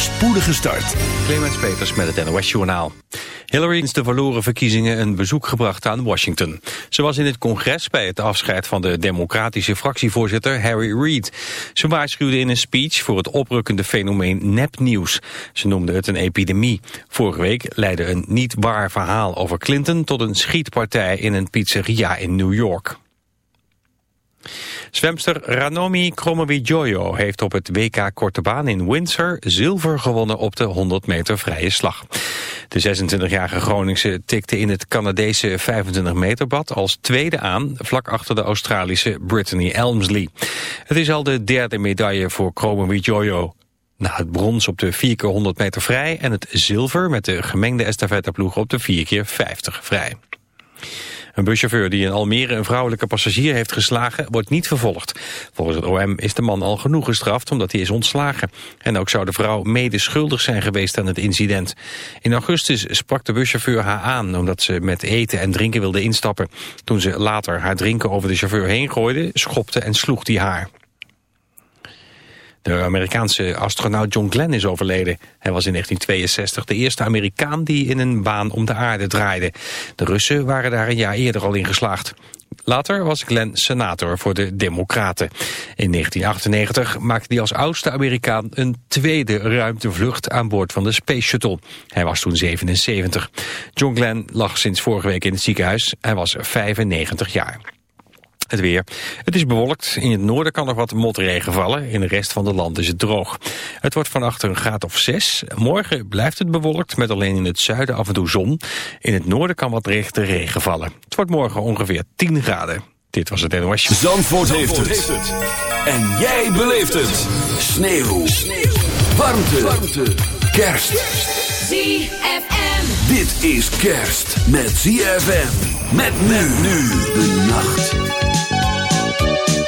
spoedige start. Clemens Peters met het NOS Journaal. Hillary is de verloren verkiezingen een bezoek gebracht aan Washington. Ze was in het congres bij het afscheid van de democratische fractievoorzitter Harry Reid. Ze waarschuwde in een speech voor het oprukkende fenomeen nepnieuws. Ze noemde het een epidemie. Vorige week leidde een niet waar verhaal over Clinton tot een schietpartij in een pizzeria in New York. Zwemster Ranomi Kromowidjojo heeft op het WK Korte Baan in Windsor zilver gewonnen op de 100 meter vrije slag. De 26-jarige Groningse tikte in het Canadese 25 meter bad als tweede aan, vlak achter de Australische Brittany Elmsley. Het is al de derde medaille voor Kromowidjojo. Na het brons op de 4 keer 100 meter vrij en het zilver met de gemengde estafetteploeg op de 4 keer 50 vrij. Een buschauffeur die in Almere een vrouwelijke passagier heeft geslagen wordt niet vervolgd. Volgens het OM is de man al genoeg gestraft omdat hij is ontslagen. En ook zou de vrouw mede schuldig zijn geweest aan het incident. In augustus sprak de buschauffeur haar aan omdat ze met eten en drinken wilde instappen. Toen ze later haar drinken over de chauffeur heen gooide, schopte en sloeg hij haar. De Amerikaanse astronaut John Glenn is overleden. Hij was in 1962 de eerste Amerikaan die in een baan om de aarde draaide. De Russen waren daar een jaar eerder al in geslaagd. Later was Glenn senator voor de Democraten. In 1998 maakte hij als oudste Amerikaan een tweede ruimtevlucht aan boord van de Space Shuttle. Hij was toen 77. John Glenn lag sinds vorige week in het ziekenhuis. Hij was 95 jaar. Het weer. Het is bewolkt. In het noorden kan nog wat motregen vallen. In de rest van het land is het droog. Het wordt vannacht een graad of 6. Morgen blijft het bewolkt met alleen in het zuiden af en toe zon. In het noorden kan wat rechte regen vallen. Het wordt morgen ongeveer 10 graden. Dit was het NOS. Zandvoort, Zandvoort heeft, het. En jij beleeft het. Sneeuw. Sneeuw. Warmte. Warmte. Kerst. ZFM. Dit is kerst met ZFM. Met men nu de nacht. Thank you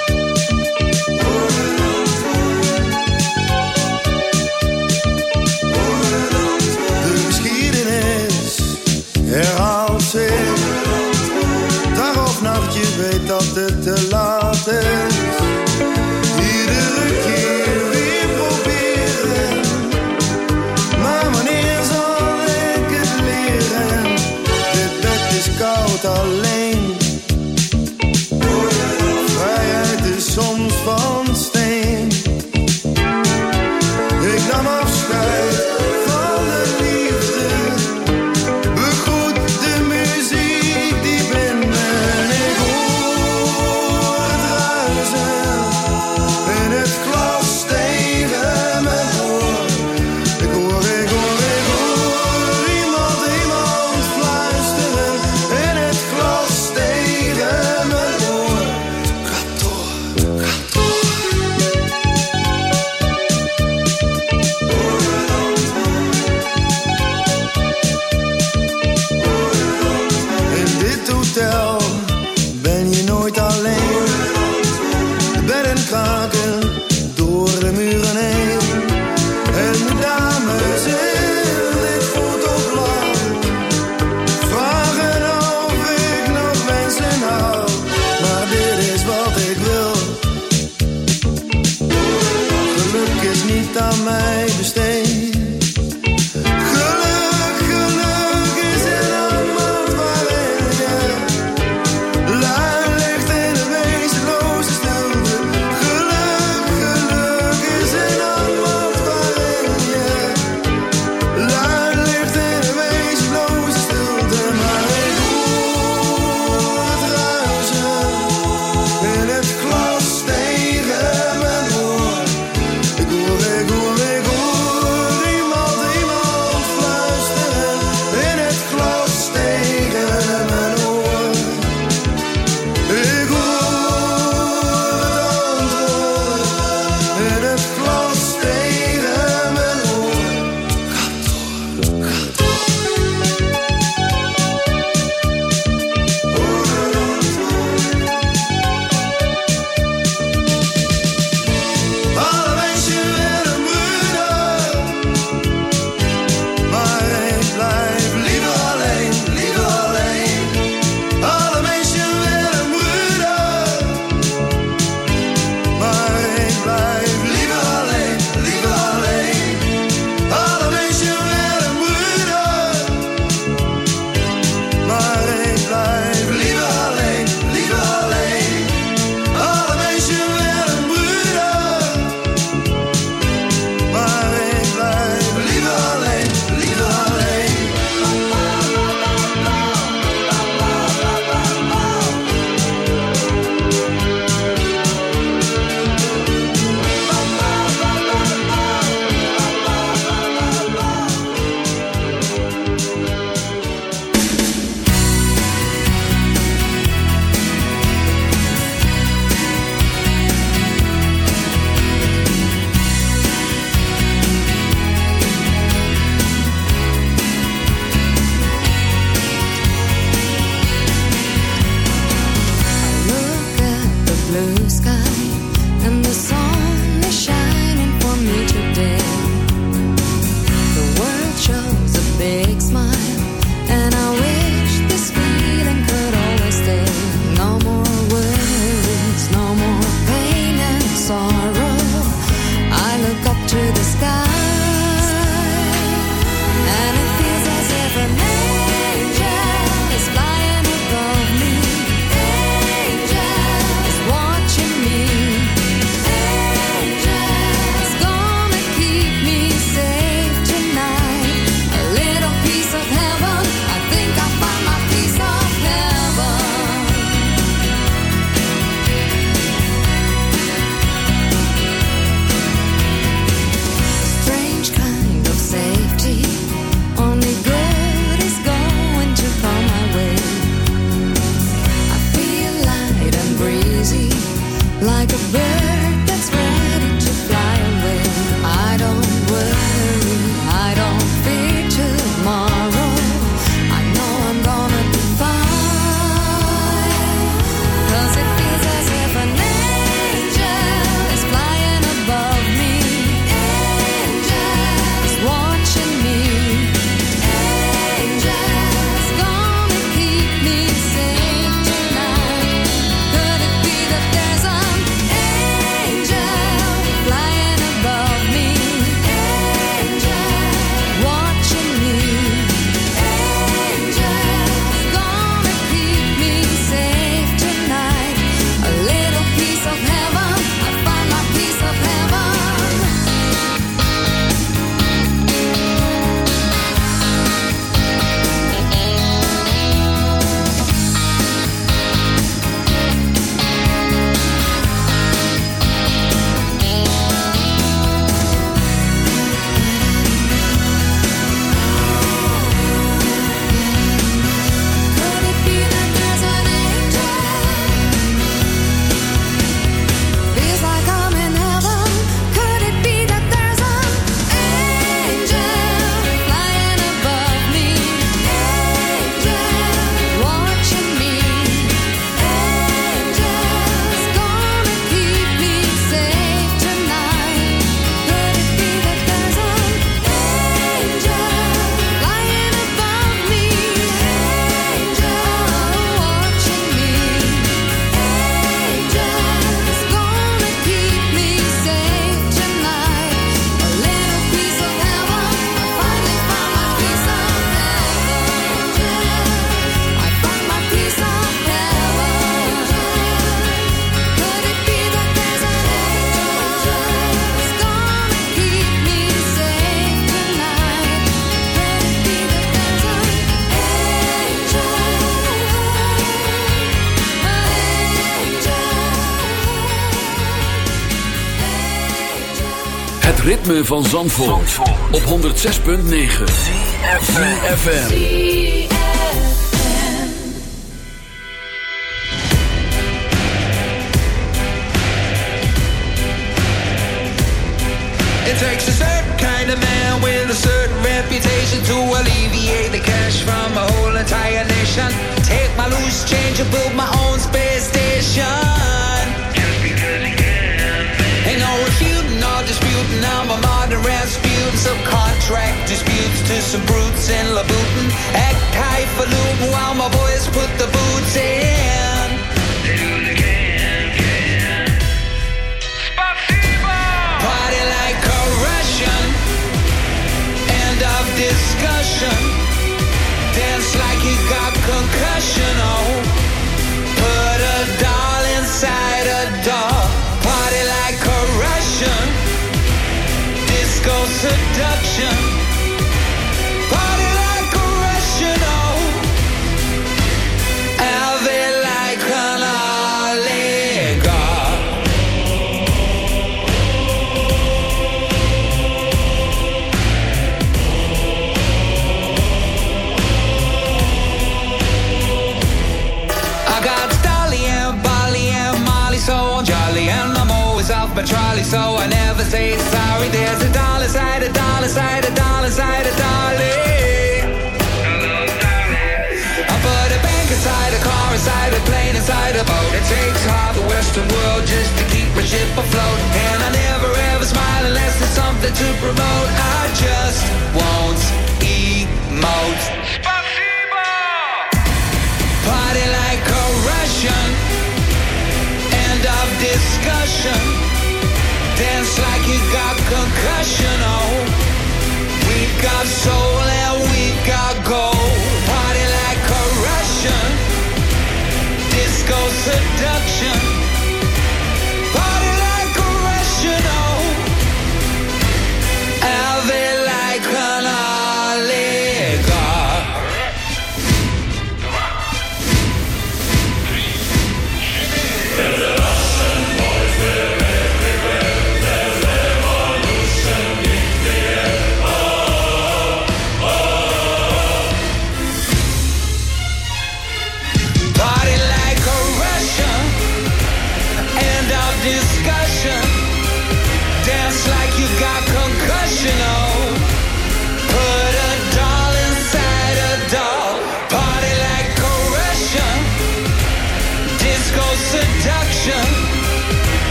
ritme van Zandvoort, Zandvoort. op 106.9 CFFM It takes a certain kind of man with a certain reputation to alleviate the cash from a whole entire nation. Take my loose change and build my own space station. subcontract disputes to some brutes in Labutin at Kaifaloon while my boys put the boots in. They do the can, can. Party like a Russian. End of discussion. Dance like he got concussion. Oh. across the world just to keep my ship afloat. And I never ever smile unless there's something to promote. I just won't emote. Party like a Russian. End of discussion. Dance like you got concussion. Oh.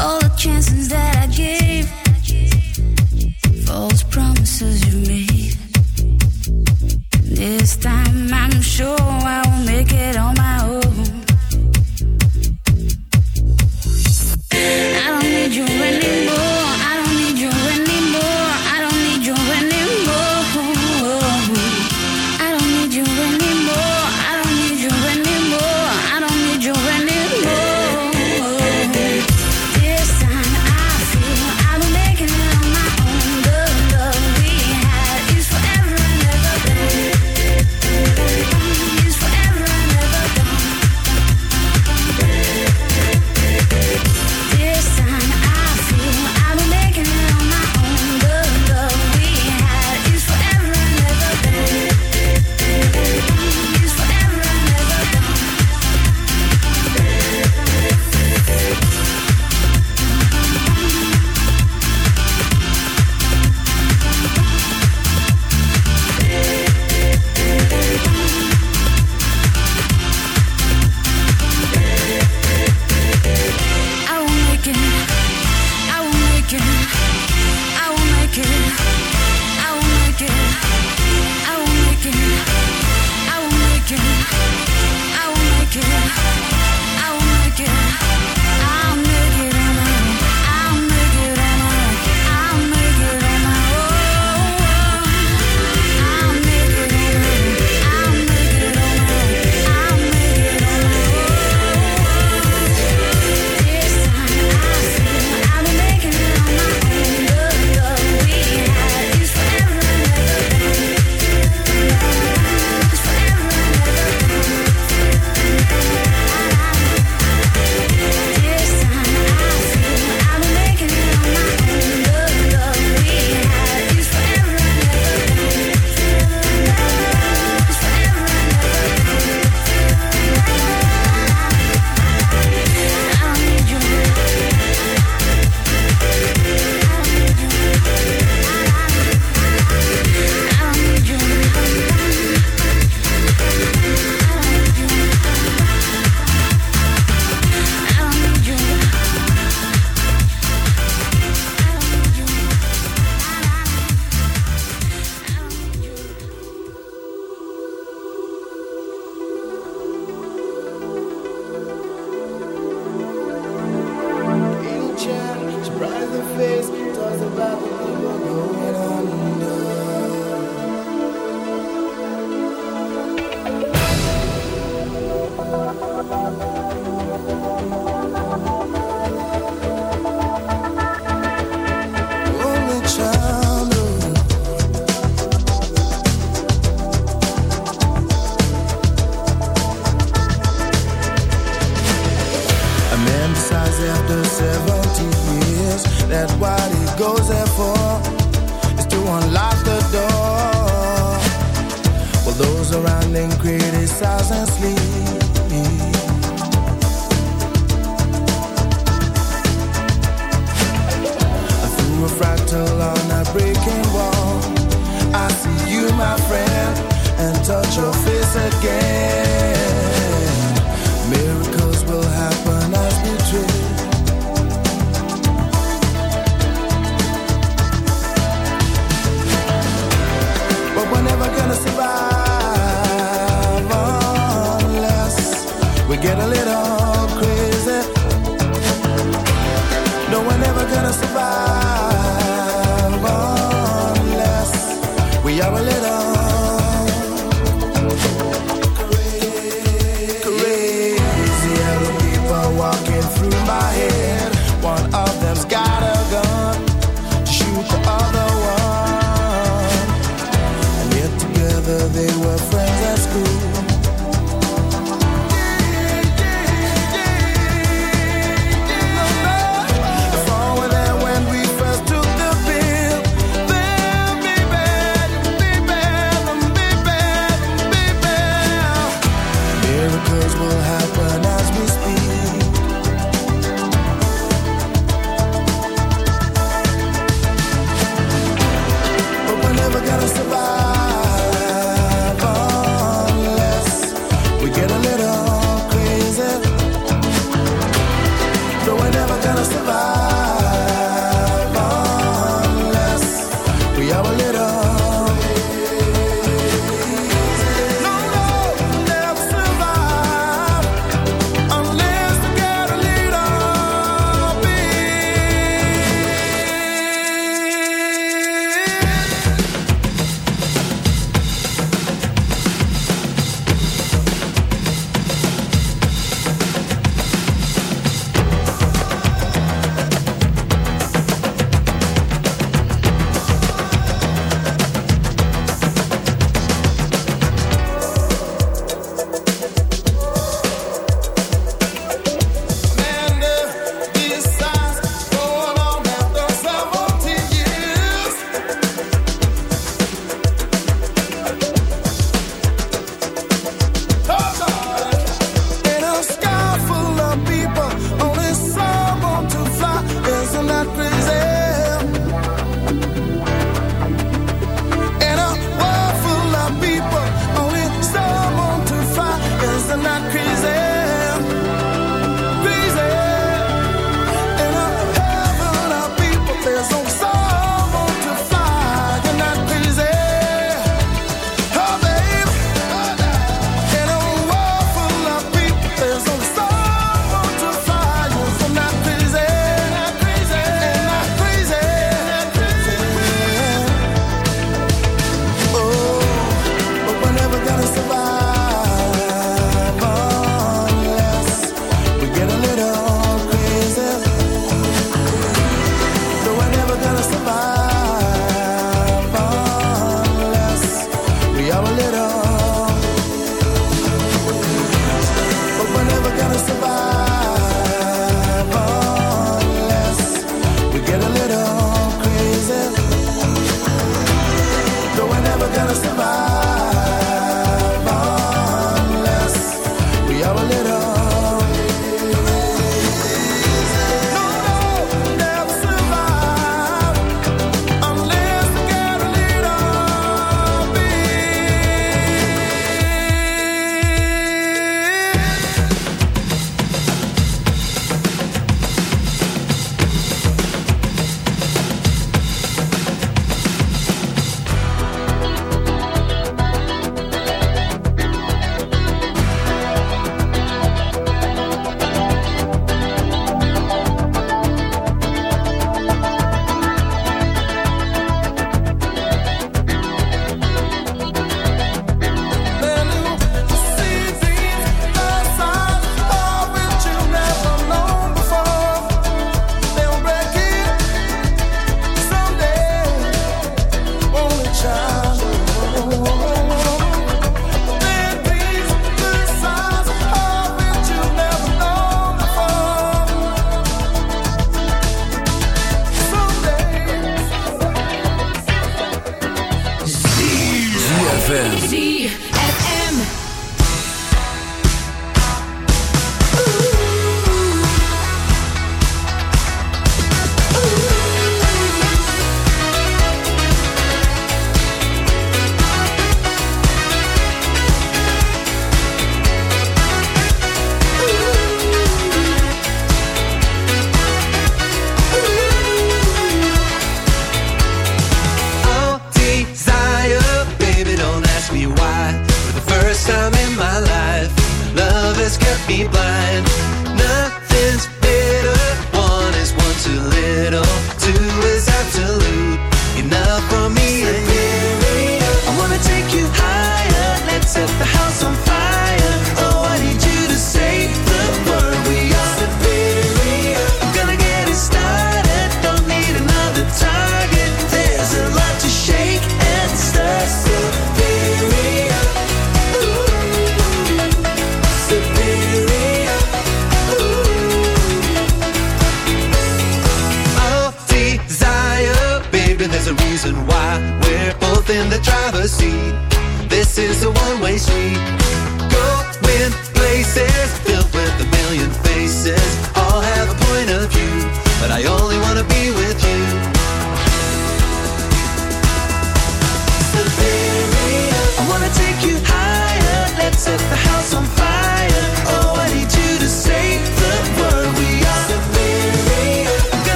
all the chances that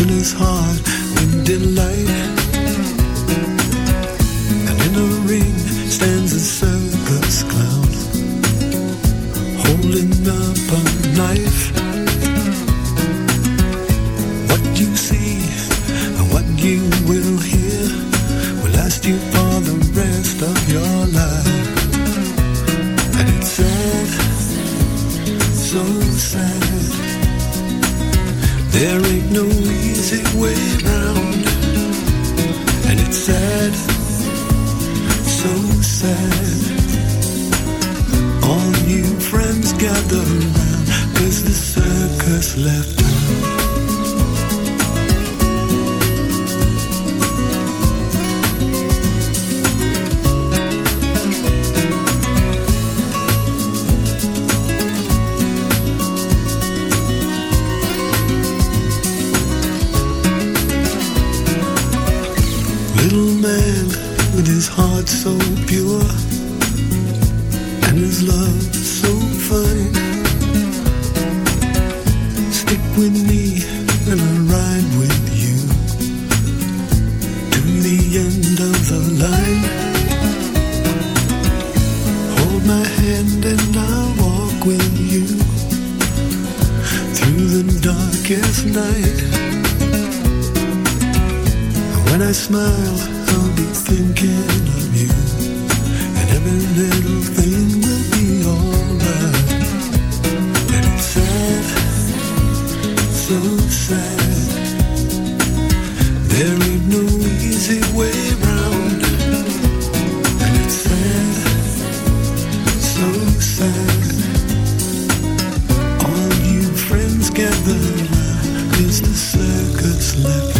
in his heart in delight. love.